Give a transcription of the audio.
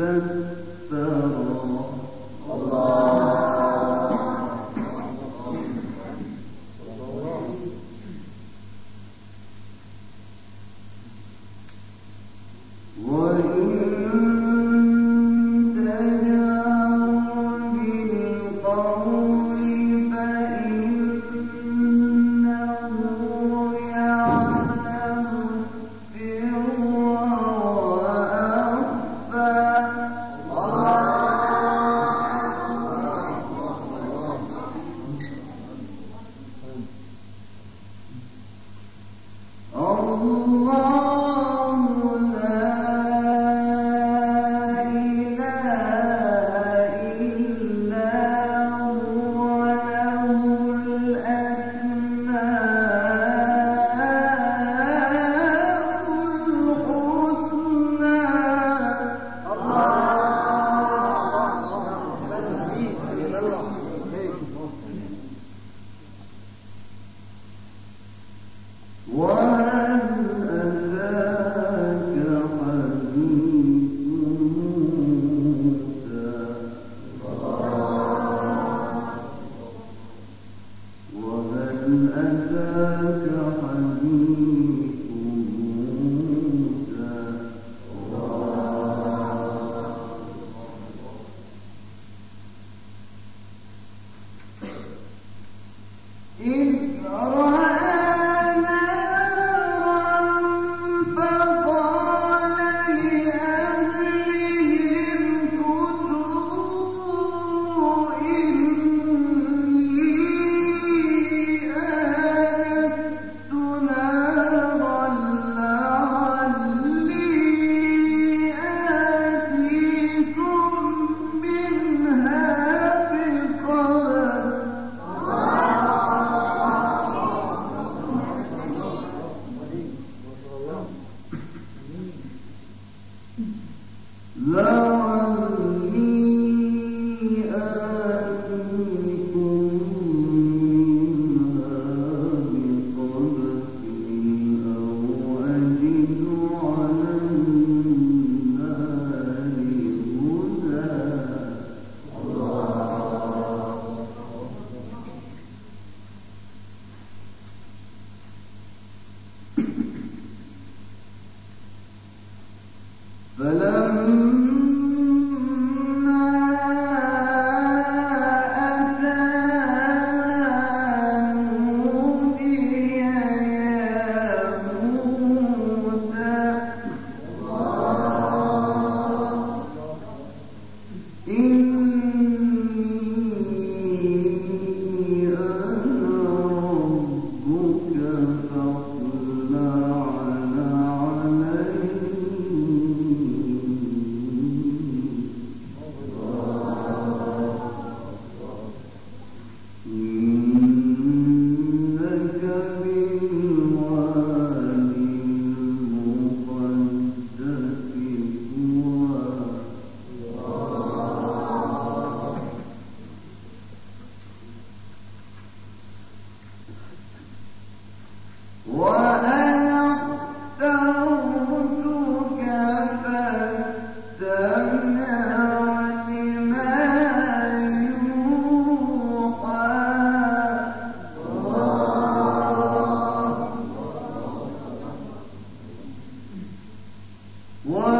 أحسنت أن love. One.